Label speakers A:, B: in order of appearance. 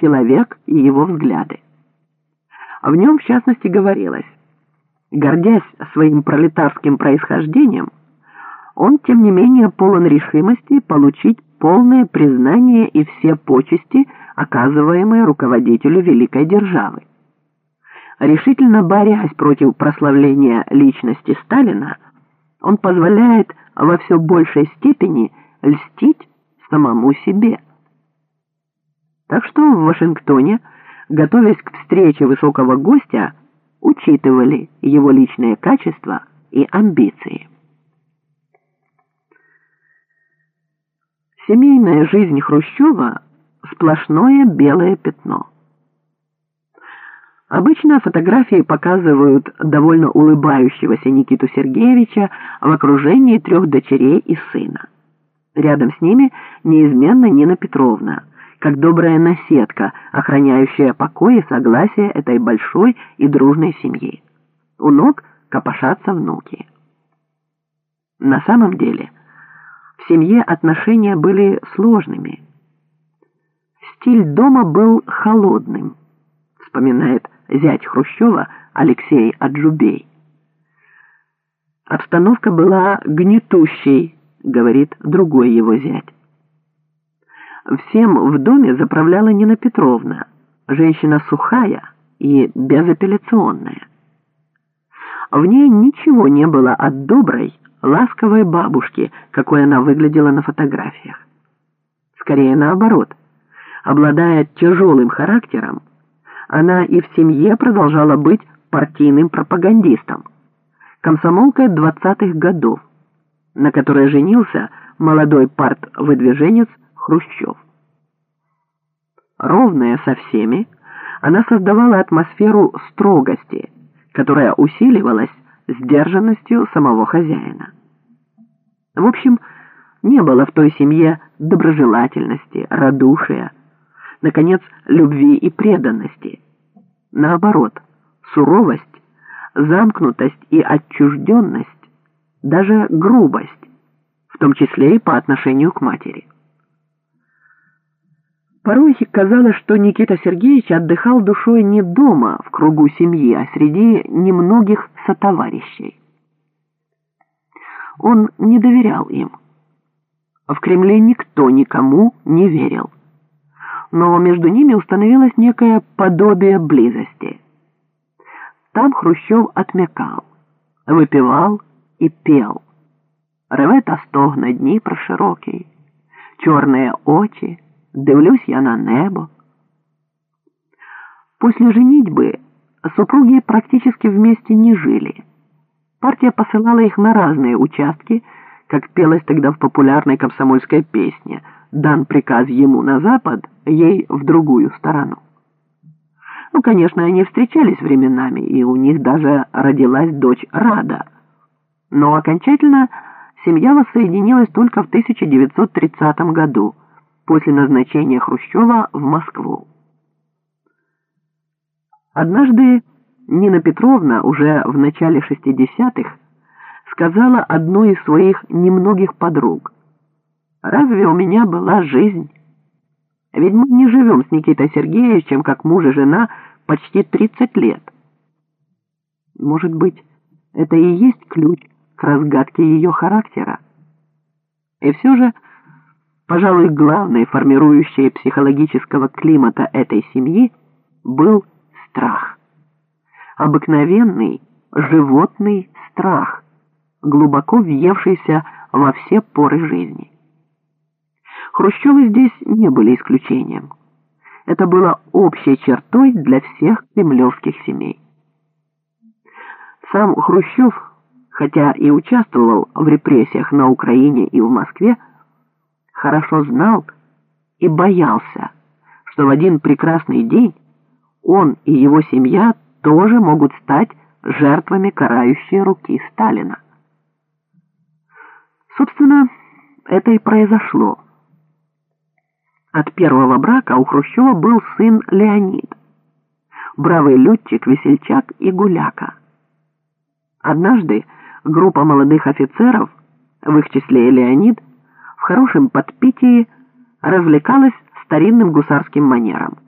A: «Человек и его взгляды». В нем, в частности, говорилось, гордясь своим пролетарским происхождением, он, тем не менее, полон решимости получить полное признание и все почести, оказываемые руководителю великой державы. Решительно борясь против прославления личности Сталина, он позволяет во все большей степени льстить самому себе. Так что в Вашингтоне, готовясь к встрече высокого гостя, учитывали его личные качества и амбиции. Семейная жизнь Хрущева – сплошное белое пятно. Обычно фотографии показывают довольно улыбающегося Никиту Сергеевича в окружении трех дочерей и сына. Рядом с ними неизменно Нина Петровна, как добрая наседка, охраняющая покой и согласие этой большой и дружной семьи. У ног копошатся внуки. На самом деле в семье отношения были сложными. Стиль дома был холодным, вспоминает зять Хрущева Алексей Аджубей. Обстановка была гнетущей, говорит другой его зять. Всем в доме заправляла Нина Петровна, женщина сухая и безапелляционная. В ней ничего не было от доброй, ласковой бабушки, какой она выглядела на фотографиях. Скорее наоборот, обладая тяжелым характером, она и в семье продолжала быть партийным пропагандистом, комсомолкой 20-х годов, на которой женился молодой парт-выдвиженец Хрущев. Ровная со всеми, она создавала атмосферу строгости, которая усиливалась сдержанностью самого хозяина. В общем, не было в той семье доброжелательности, радушия, наконец, любви и преданности. Наоборот, суровость, замкнутость и отчужденность, даже грубость, в том числе и по отношению к матери. Порой казалось, что Никита Сергеевич отдыхал душой не дома, в кругу семьи, а среди немногих сотоварищей. Он не доверял им. В Кремле никто никому не верил но между ними установилось некое подобие близости. Там Хрущев отмекал, выпивал и пел. Реве та стогне Дніпро широкий, черные очи, дивлюсь я на небо. После женитьбы супруги практически вместе не жили. Партия посылала их на разные участки, как пелось тогда в популярной комсомольской песне «Дан приказ ему на запад, ей в другую сторону». Ну, конечно, они встречались временами, и у них даже родилась дочь Рада. Но окончательно семья воссоединилась только в 1930 году, после назначения Хрущева в Москву. Однажды Нина Петровна уже в начале 60-х сказала одной из своих немногих подруг. «Разве у меня была жизнь? Ведь мы не живем с Никитой Сергеевичем, как муж и жена, почти 30 лет». Может быть, это и есть ключ к разгадке ее характера. И все же, пожалуй, главной формирующей психологического климата этой семьи был страх. Обыкновенный животный страх – глубоко въевшийся во все поры жизни. Хрущевы здесь не были исключением. Это было общей чертой для всех кремлевских семей. Сам Хрущев, хотя и участвовал в репрессиях на Украине и в Москве, хорошо знал и боялся, что в один прекрасный день он и его семья тоже могут стать жертвами карающей руки Сталина. Собственно, это и произошло. От первого брака у Хрущева был сын Леонид, бравый летчик, весельчак и гуляка. Однажды группа молодых офицеров, в их числе и Леонид, хорошем подпитии развлекалась старинным гусарским манером –